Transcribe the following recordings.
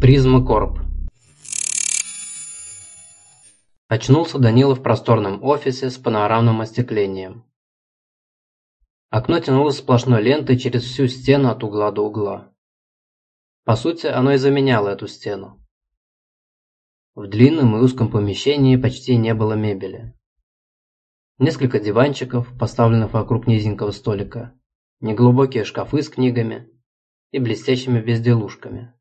Призма Корп. Очнулся Данила в просторном офисе с панорамным остеклением. Окно тянулось сплошной лентой через всю стену от угла до угла. По сути, оно и заменяло эту стену. В длинном и узком помещении почти не было мебели. Несколько диванчиков, поставленных вокруг низенького столика, неглубокие шкафы с книгами и блестящими безделушками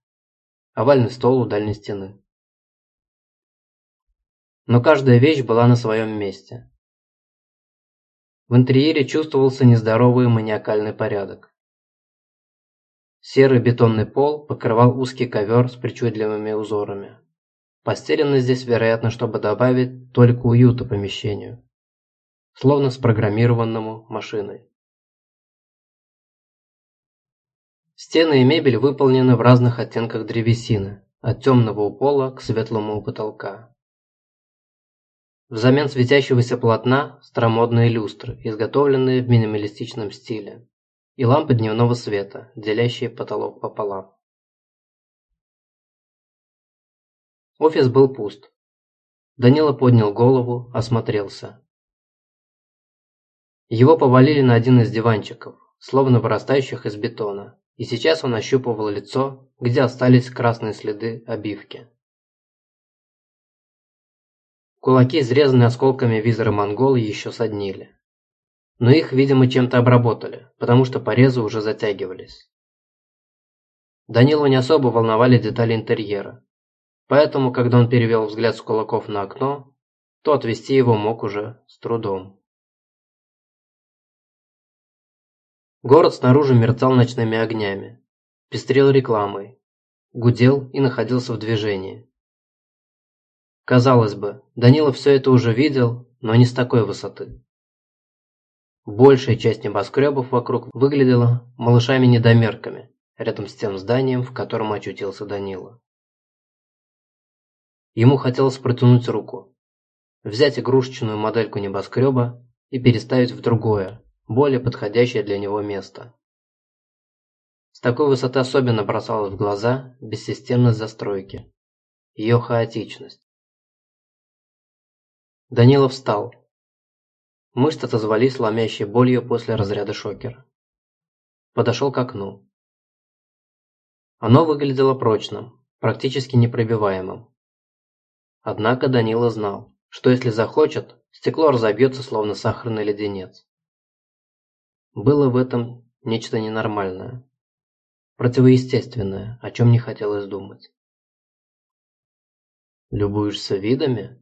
овальный стол у дальней стены. Но каждая вещь была на своем месте. В интерьере чувствовался нездоровый маниакальный порядок. Серый бетонный пол покрывал узкий ковер с причудливыми узорами. Постелено здесь, вероятно, чтобы добавить только уюта помещению, словно спрограммированному машиной. Стены и мебель выполнены в разных оттенках древесины, от темного у пола к светлому у потолка. Взамен светящегося полотна – старомодные люстры, изготовленные в минималистичном стиле, и лампы дневного света, делящие потолок пополам. Офис был пуст. Данила поднял голову, осмотрелся. Его повалили на один из диванчиков, словно вырастающих из бетона и сейчас он ощупывал лицо, где остались красные следы обивки. Кулаки, изрезанные осколками визора монгола, еще соднили. Но их, видимо, чем-то обработали, потому что порезы уже затягивались. Данилу не особо волновали детали интерьера, поэтому, когда он перевел взгляд с кулаков на окно, то отвести его мог уже с трудом. Город снаружи мерцал ночными огнями, пестрел рекламой, гудел и находился в движении. Казалось бы, Данила все это уже видел, но не с такой высоты. Большая часть небоскребов вокруг выглядела малышами-недомерками, рядом с тем зданием, в котором очутился Данила. Ему хотелось протянуть руку, взять игрушечную модельку небоскреба и переставить в другое, более подходящее для него место. С такой высоты особенно бросалась в глаза бессистемность застройки, ее хаотичность. Данилов встал. Мышцы отозвались ломящей болью после разряда шокера. Подошел к окну. Оно выглядело прочным, практически непробиваемым. Однако Данила знал, что если захочет, стекло разобьется словно сахарный леденец. Было в этом нечто ненормальное, противоестественное, о чем не хотелось думать. «Любуешься видами?»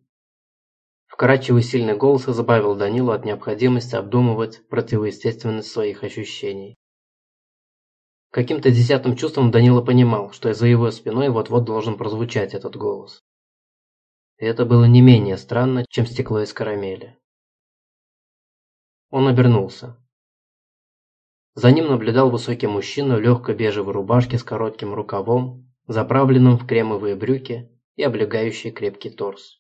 Вкрадчивый сильный голос избавил Данилу от необходимости обдумывать противоестественность своих ощущений. Каким-то десятым чувством Данила понимал, что за его спиной вот-вот должен прозвучать этот голос. И это было не менее странно, чем стекло из карамели. Он обернулся. За ним наблюдал высокий мужчина в легкой бежевой рубашке с коротким рукавом, заправленным в кремовые брюки и облегающий крепкий торс.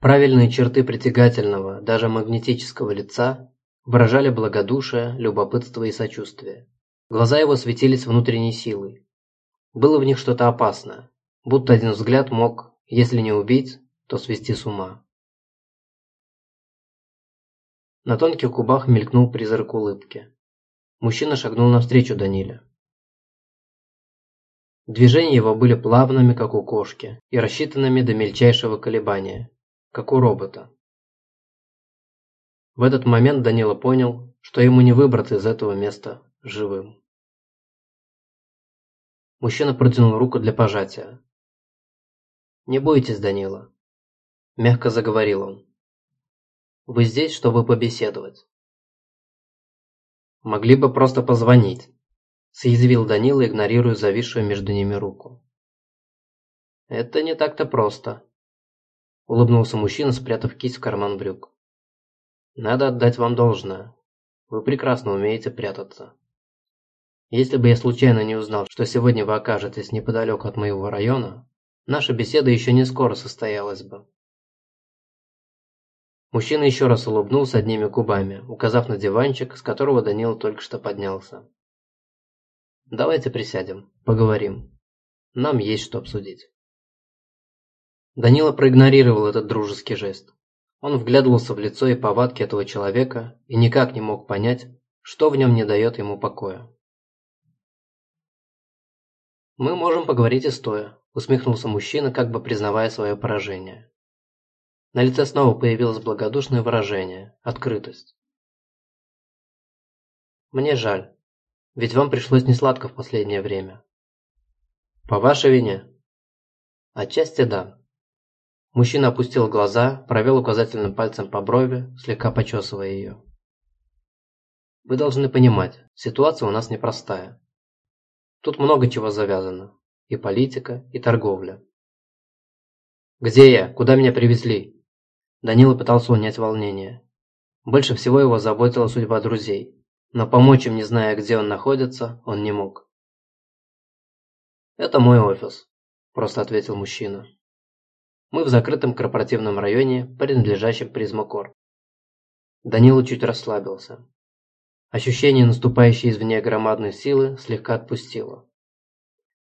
Правильные черты притягательного, даже магнетического лица выражали благодушие, любопытство и сочувствие. Глаза его светились внутренней силой. Было в них что-то опасное, будто один взгляд мог, если не убить, то свести с ума. На тонких губах мелькнул призрак улыбки. Мужчина шагнул навстречу Даниле. Движения его были плавными, как у кошки, и рассчитанными до мельчайшего колебания, как у робота. В этот момент Данила понял, что ему не выбраться из этого места живым. Мужчина протянул руку для пожатия. «Не бойтесь, Данила», – мягко заговорил он. Вы здесь, чтобы побеседовать. Могли бы просто позвонить, съязвил Данила, игнорируя зависшую между ними руку. Это не так-то просто, улыбнулся мужчина, спрятав кисть в карман брюк. Надо отдать вам должное. Вы прекрасно умеете прятаться. Если бы я случайно не узнал, что сегодня вы окажетесь неподалеку от моего района, наша беседа еще не скоро состоялась бы. Мужчина еще раз улыбнулся одними губами, указав на диванчик, с которого Данил только что поднялся. «Давайте присядем, поговорим». Нам есть что обсудить. Данила проигнорировал этот дружеский жест. Он вглядывался в лицо и повадки этого человека и никак не мог понять, что в нем не дает ему покоя. «Мы можем поговорить и стоя», – усмехнулся мужчина, как бы признавая свое поражение. На лице снова появилось благодушное выражение – открытость. «Мне жаль, ведь вам пришлось несладко в последнее время». «По вашей вине?» «Отчасти да», Мужчина опустил глаза, провел указательным пальцем по брови, слегка почесывая ее. Вы должны понимать, ситуация у нас непростая. Тут много чего завязано. И политика, и торговля. «Где я? Куда меня привезли?» Данила пытался унять волнение. Больше всего его заботила судьба друзей, но помочь им, не зная, где он находится, он не мог. «Это мой офис», – просто ответил мужчина. Мы в закрытом корпоративном районе, принадлежащем Призмакор. Данила чуть расслабился. Ощущение наступающей извне громадной силы слегка отпустило.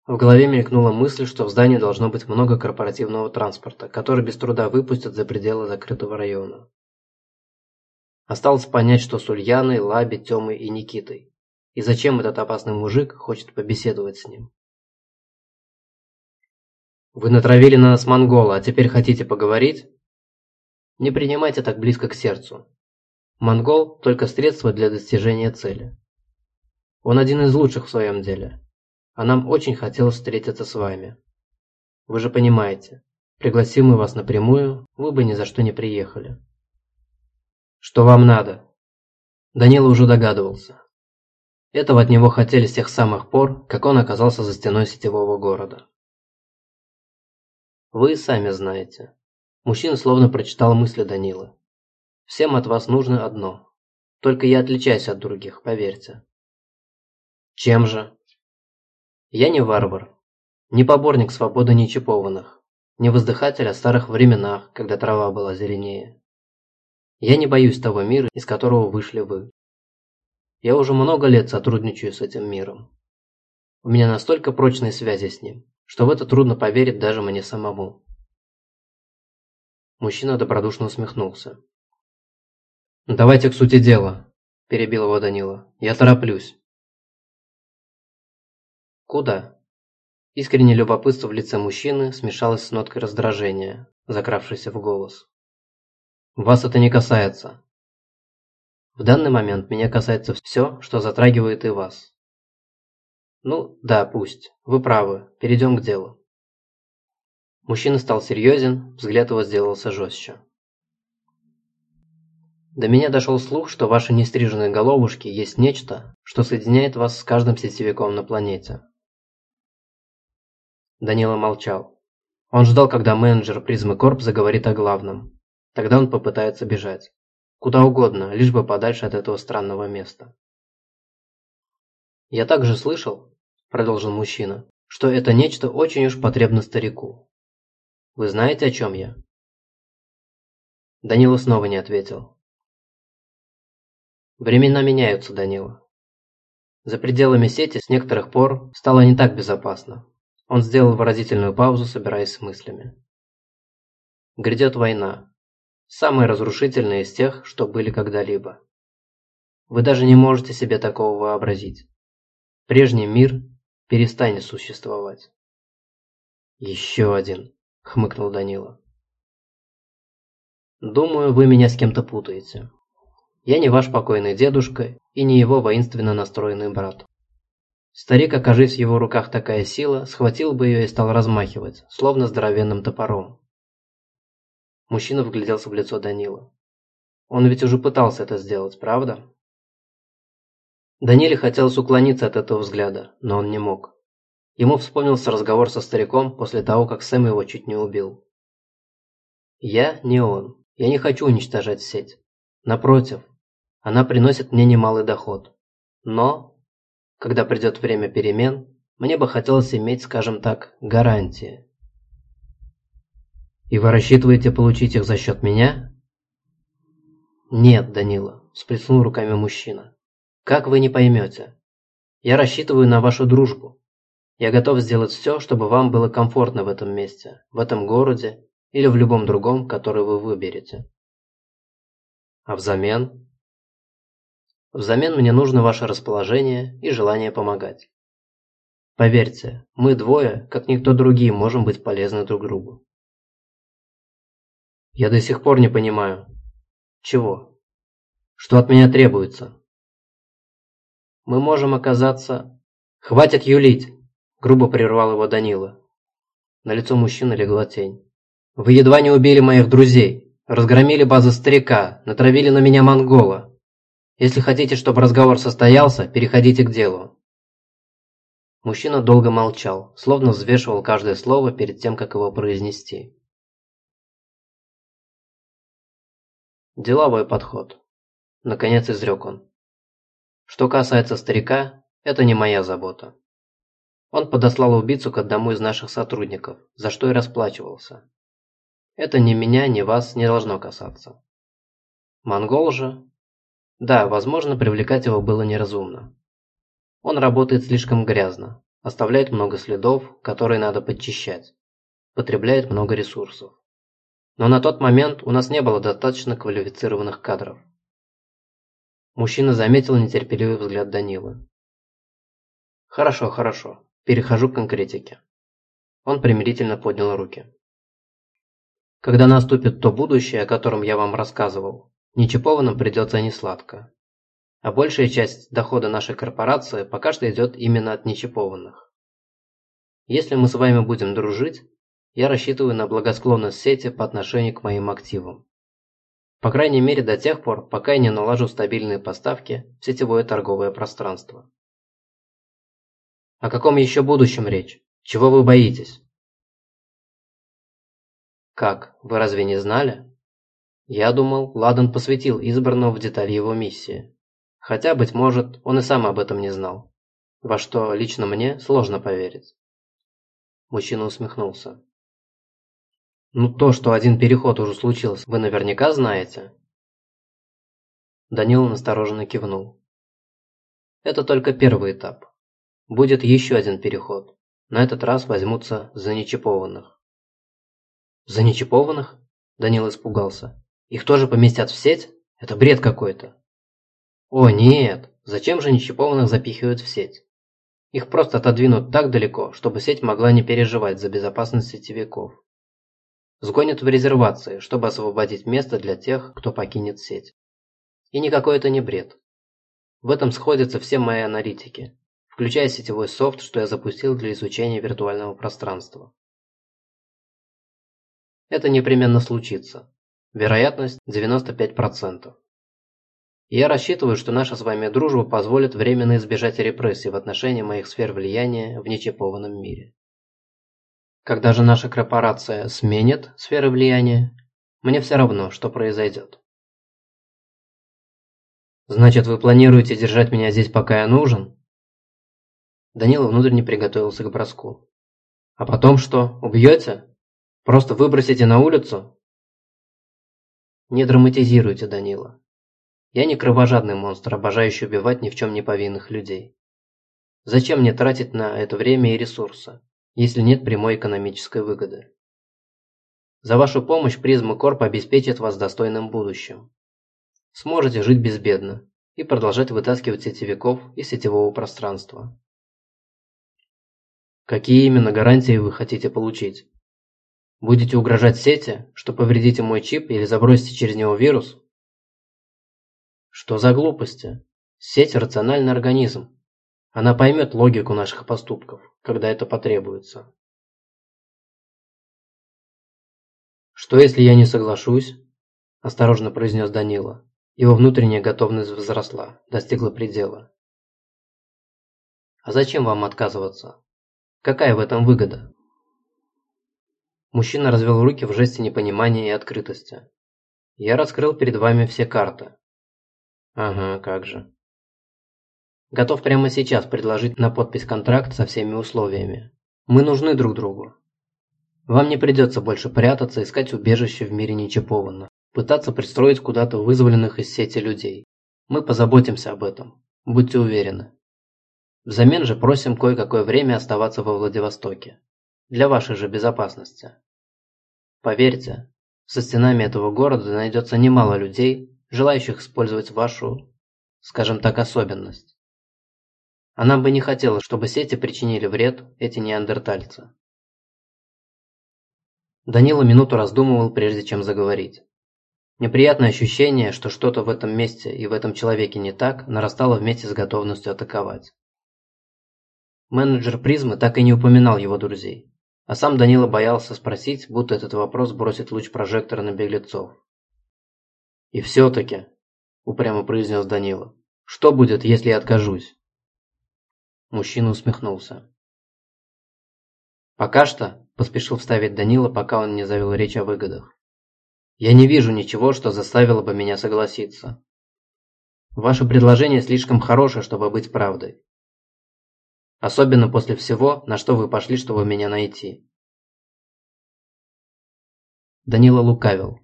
В голове мелькнула мысль, что в здании должно быть много корпоративного транспорта, который без труда выпустят за пределы закрытого района. Осталось понять, что с Ульяной, Лаби, Тёмой и Никитой. И зачем этот опасный мужик хочет побеседовать с ним. Вы натравили на нас монгола, а теперь хотите поговорить? Не принимайте так близко к сердцу. Монгол – только средство для достижения цели. Он один из лучших в своем деле. А нам очень хотелось встретиться с вами. Вы же понимаете, пригласим мы вас напрямую, вы бы ни за что не приехали. Что вам надо? Данила уже догадывался. Этого от него хотели с тех самых пор, как он оказался за стеной сетевого города. Вы сами знаете. Мужчина словно прочитал мысли Данилы. Всем от вас нужно одно. Только я отличаюсь от других, поверьте. Чем же? Я не варвар. Не поборник свободы нечипованных. Не воздыхатель о старых временах, когда трава была зеленее. Я не боюсь того мира, из которого вышли вы. Я уже много лет сотрудничаю с этим миром. У меня настолько прочные связи с ним, что в это трудно поверить даже мне самому. Мужчина добродушно усмехнулся. «Давайте к сути дела», – перебил его Данила. «Я тороплюсь». «Куда?» Искреннее любопытство в лице мужчины смешалось с ноткой раздражения, закравшейся в голос. «Вас это не касается. В данный момент меня касается все, что затрагивает и вас. Ну, да, пусть. Вы правы. Перейдем к делу. Мужчина стал серьезен, взгляд его сделался жестче. До меня дошел слух, что ваши нестриженные головушки есть нечто, что соединяет вас с каждым сетевиком на планете. Данила молчал. Он ждал, когда менеджер Призмы Корп заговорит о главном. Тогда он попытается бежать. Куда угодно, лишь бы подальше от этого странного места. Я также слышал, продолжил мужчина, что это нечто очень уж потребно старику. Вы знаете, о чем я? Данила снова не ответил. Времена меняются, Данила. За пределами сети с некоторых пор стало не так безопасно. Он сделал выразительную паузу, собираясь с мыслями. Грядет война. Самая разрушительная из тех, что были когда-либо. Вы даже не можете себе такого вообразить. Прежний мир перестанет существовать. Еще один, хмыкнул Данила. Думаю, вы меня с кем-то путаете. Я не ваш покойный дедушка и не его воинственно настроенный брат. Старик, окажись в его руках такая сила, схватил бы ее и стал размахивать, словно здоровенным топором. Мужчина вгляделся в лицо Данила. Он ведь уже пытался это сделать, правда? Даниле хотелось уклониться от этого взгляда, но он не мог. Ему вспомнился разговор со стариком после того, как Сэм его чуть не убил. «Я не он. Я не хочу уничтожать сеть. Напротив, она приносит мне немалый доход. Но, когда придет время перемен, мне бы хотелось иметь, скажем так, гарантии». «И вы рассчитываете получить их за счет меня?» «Нет, Данила», – всплеснул руками мужчина. Как вы не поймете? Я рассчитываю на вашу дружбу. Я готов сделать все, чтобы вам было комфортно в этом месте, в этом городе или в любом другом, который вы выберете. А взамен? Взамен мне нужно ваше расположение и желание помогать. Поверьте, мы двое, как никто другие, можем быть полезны друг другу. Я до сих пор не понимаю. Чего? Что от меня требуется? Мы можем оказаться... Хватит юлить! Грубо прервал его Данила. На лицо мужчины легла тень. Вы едва не убили моих друзей, разгромили базы старика, натравили на меня монгола. Если хотите, чтобы разговор состоялся, переходите к делу. Мужчина долго молчал, словно взвешивал каждое слово перед тем, как его произнести. Деловой подход. Наконец изрек он. Что касается старика, это не моя забота. Он подослал убийцу к одному из наших сотрудников, за что и расплачивался. Это ни меня, ни вас не должно касаться. Монгол же? Да, возможно, привлекать его было неразумно. Он работает слишком грязно, оставляет много следов, которые надо подчищать, потребляет много ресурсов. Но на тот момент у нас не было достаточно квалифицированных кадров. Мужчина заметил нетерпеливый взгляд Данилы. «Хорошо, хорошо. Перехожу к конкретике». Он примирительно поднял руки. «Когда наступит то будущее, о котором я вам рассказывал, Нечипованным придется несладко а большая часть дохода нашей корпорации пока что идет именно от нечипованных. Если мы с вами будем дружить, я рассчитываю на благосклонность сети по отношению к моим активам. По крайней мере до тех пор, пока я не налажу стабильные поставки в сетевое торговое пространство. О каком еще будущем речь? Чего вы боитесь? Как, вы разве не знали? Я думал, Ладан посвятил избранного в детали его миссии. Хотя, быть может, он и сам об этом не знал. Во что лично мне сложно поверить. Мужчина усмехнулся. «Ну то, что один переход уже случился, вы наверняка знаете?» Данил настороженно кивнул. «Это только первый этап. Будет еще один переход. На этот раз возьмутся за нечипованных». «За нечипованных?» Данил испугался. «Их тоже поместят в сеть? Это бред какой-то!» О нет, зачем же нечипованных запихивают в сеть? Их просто отодвинут так далеко, чтобы сеть могла не переживать за безопасность сетевиков. Сгонят в резервации, чтобы освободить место для тех, кто покинет сеть. И никакой это не бред. В этом сходятся все мои аналитики, включая сетевой софт, что я запустил для изучения виртуального пространства. Это непременно случится. Вероятность 95%. Я рассчитываю, что наша с вами дружба позволит временно избежать репрессий в отношении моих сфер влияния в нечипованном мире. Когда же наша корпорация сменит сферы влияния, мне все равно, что произойдет. Значит, вы планируете держать меня здесь, пока я нужен? Данила внутренне приготовился к броску. А потом что, убьете? Просто выбросите на улицу? Не драматизируйте, Данила. Я не кровожадный монстр, обожающий убивать ни в чем не повинных людей. Зачем мне тратить на это время и ресурсы, если нет прямой экономической выгоды? За вашу помощь Призма Корп обеспечит вас достойным будущим. Сможете жить безбедно и продолжать вытаскивать сетевиков из сетевого пространства. Какие именно гарантии вы хотите получить? Будете угрожать сети, что повредите мой чип или забросите через него вирус? Что за глупости? Сеть – рациональный организм. Она поймет логику наших поступков, когда это потребуется. «Что, если я не соглашусь?» – осторожно произнес Данила. Его внутренняя готовность возросла, достигла предела. «А зачем вам отказываться? Какая в этом выгода?» Мужчина развел руки в жесте непонимания и открытости. «Я раскрыл перед вами все карты. Ага, как же. Готов прямо сейчас предложить на подпись контракт со всеми условиями. Мы нужны друг другу. Вам не придется больше прятаться, искать убежище в мире нечипованно, пытаться пристроить куда-то вызволенных из сети людей. Мы позаботимся об этом. Будьте уверены. Взамен же просим кое-какое время оставаться во Владивостоке. Для вашей же безопасности. Поверьте, со стенами этого города найдется немало людей, желающих использовать вашу, скажем так, особенность. Она бы не хотела, чтобы сети причинили вред эти неандертальцы. Данила минуту раздумывал, прежде чем заговорить. Неприятное ощущение, что что-то в этом месте и в этом человеке не так, нарастало вместе с готовностью атаковать. Менеджер призмы так и не упоминал его друзей, а сам Данила боялся спросить, будто этот вопрос бросит луч прожектора на беглецов. «И все-таки», – упрямо произнес Данила, – «что будет, если я откажусь?» Мужчина усмехнулся. «Пока что», – поспешил вставить Данила, пока он не завел речь о выгодах. «Я не вижу ничего, что заставило бы меня согласиться. Ваше предложение слишком хорошее, чтобы быть правдой. Особенно после всего, на что вы пошли, чтобы меня найти. Данила лукавил.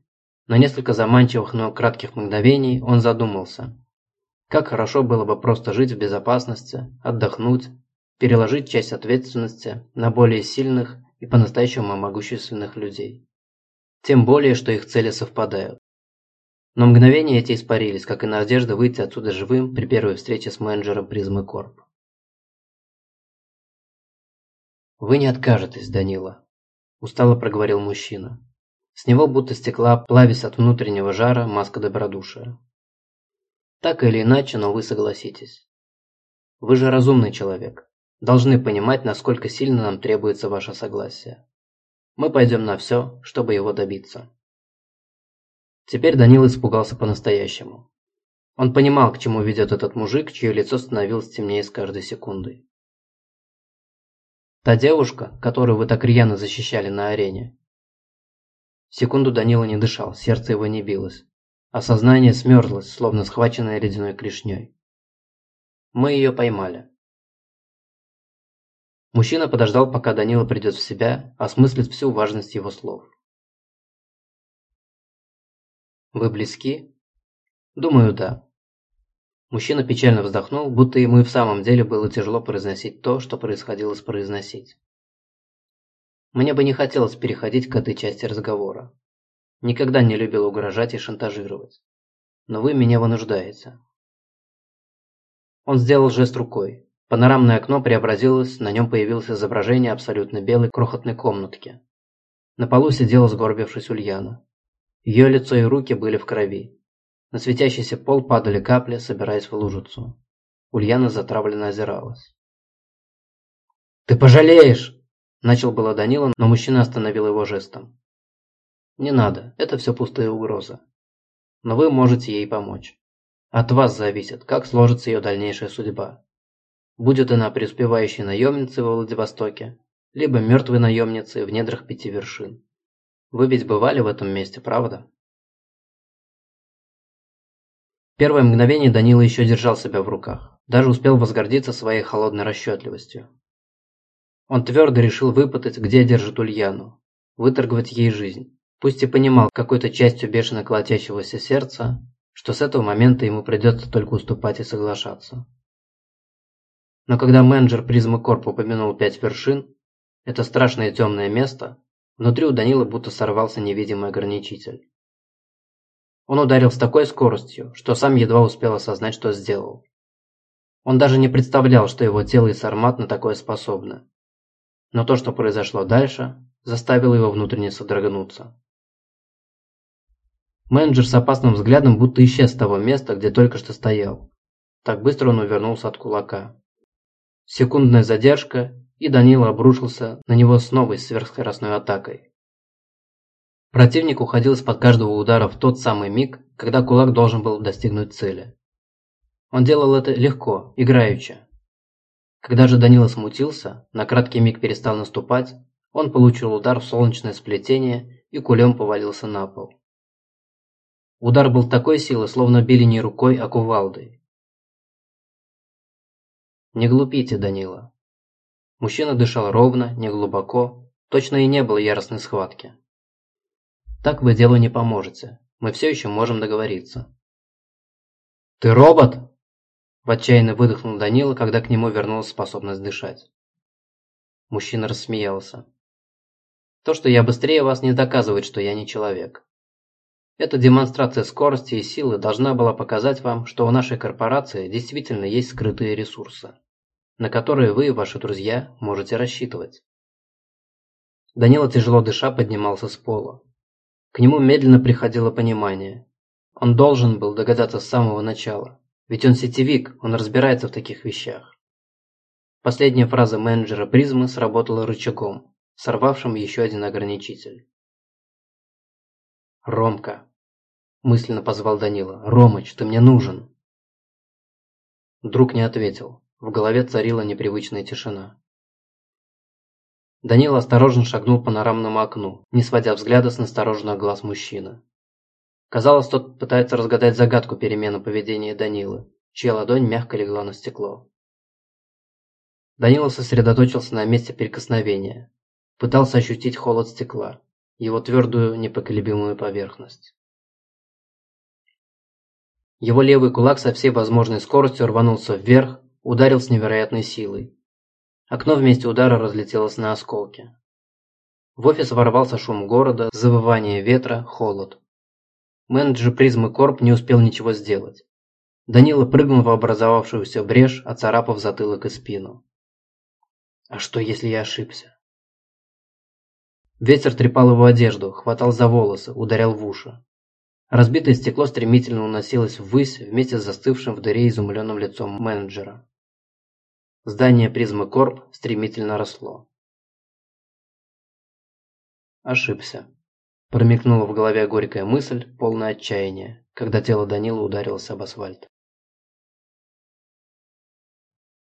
На несколько заманчивых, но кратких мгновений он задумался. Как хорошо было бы просто жить в безопасности, отдохнуть, переложить часть ответственности на более сильных и по-настоящему могущественных людей. Тем более, что их цели совпадают. Но мгновения эти испарились, как и надежда выйти отсюда живым при первой встрече с менеджером Призмы Корп. «Вы не откажетесь, Данила», – устало проговорил мужчина. С него будто стекла, плавясь от внутреннего жара, маска добродушия. «Так или иначе, но вы согласитесь. Вы же разумный человек, должны понимать, насколько сильно нам требуется ваше согласие. Мы пойдем на все, чтобы его добиться». Теперь Данил испугался по-настоящему. Он понимал, к чему ведет этот мужик, чье лицо становилось темнее с каждой секундой. Та девушка, которую вы так рьяно защищали на арене. Секунду Данила не дышал, сердце его не билось. а сознание смерзлось, словно схваченное ледяной клешней. Мы ее поймали. Мужчина подождал, пока Данила придет в себя, осмыслит всю важность его слов. «Вы близки?» «Думаю, да. Мужчина печально вздохнул, будто ему и в самом деле было тяжело произносить то, что происходилось произносить. Мне бы не хотелось переходить к этой части разговора. Никогда не любил угрожать и шантажировать. Но вы меня вынуждаете. Он сделал жест рукой. Панорамное окно преобразилось, на нем появилось изображение абсолютно белой крохотной комнатки. На полу сидела сгорбившись Ульяна. Ее лицо и руки были в крови. На светящийся пол падали капли, собираясь в лужицу. Ульяна затравленно озиралась. «Ты пожалеешь!» Начал было Данила, но мужчина остановил его жестом. «Не надо, это все пустые угрозы. Но вы можете ей помочь. От вас зависит, как сложится ее дальнейшая судьба. Будет она преуспевающей наемницей во Владивостоке, либо мертвой наемницей в недрах пяти вершин. Вы ведь бывали в этом месте, правда?» Первое мгновение Данила еще держал себя в руках, даже успел возгордиться своей холодной расчетливостью. Он твердо решил выпытать, где держит Ульяну, выторговать ей жизнь. Пусть и понимал какой-то частью бешено колотящегося сердца, что с этого момента ему придется только уступать и соглашаться. Но когда менеджер призмы Корп упомянул пять вершин, это страшное темное место, внутри у Данила будто сорвался невидимый ограничитель. Он ударил с такой скоростью, что сам едва успел осознать, что сделал. Он даже не представлял, что его тело и сармат на такое способны. Но то, что произошло дальше, заставило его внутренне содрогнуться. Менеджер с опасным взглядом будто исчез с того места, где только что стоял. Так быстро он увернулся от кулака. Секундная задержка, и Данила обрушился на него с новой сверхскоростной атакой. Противник уходил из-под каждого удара в тот самый миг, когда кулак должен был достигнуть цели. Он делал это легко, играючи. Когда же Данила смутился, на краткий миг перестал наступать, он получил удар в солнечное сплетение и кулем повалился на пол. Удар был такой силы, словно били не рукой, а кувалдой. Не глупите, Данила. Мужчина дышал ровно, неглубоко, точно и не было яростной схватки. Так вы делу не поможете. Мы все еще можем договориться. «Ты робот?» В отчаянно выдохнул Данила, когда к нему вернулась способность дышать. Мужчина рассмеялся. То, что я быстрее вас, не доказывает, что я не человек. Эта демонстрация скорости и силы должна была показать вам, что у нашей корпорации действительно есть скрытые ресурсы, на которые вы и ваши друзья можете рассчитывать. Данила тяжело дыша поднимался с пола. К нему медленно приходило понимание. Он должен был догадаться с самого начала. Ведь он сетевик, он разбирается в таких вещах. Последняя фраза менеджера призмы сработала рычагом, сорвавшим еще один ограничитель. «Ромка!» – мысленно позвал Данила. «Ромыч, ты мне нужен!» Друг не ответил. В голове царила непривычная тишина. Данила осторожно шагнул по панорамному окну, не сводя взгляда с настороженных глаз мужчины. Казалось, тот пытается разгадать загадку перемены поведения Данилы, чья ладонь мягко легла на стекло. Данила сосредоточился на месте прикосновения, пытался ощутить холод стекла, его твердую непоколебимую поверхность. Его левый кулак со всей возможной скоростью рванулся вверх, ударил с невероятной силой. Окно вместе удара разлетелось на осколки. В офис ворвался шум города, завывание ветра, холод. Менеджер призмы Корп не успел ничего сделать. Данила прыгнул в образовавшуюся брешь, оцарапав затылок и спину. А что, если я ошибся? Ветер трепал его одежду, хватал за волосы, ударял в уши. Разбитое стекло стремительно уносилось ввысь вместе с застывшим в дыре изумленным лицом менеджера. Здание призмы Корп стремительно росло. Ошибся. Промелькнула в голове горькая мысль, полная отчаяния, когда тело Данила ударилось об асфальт.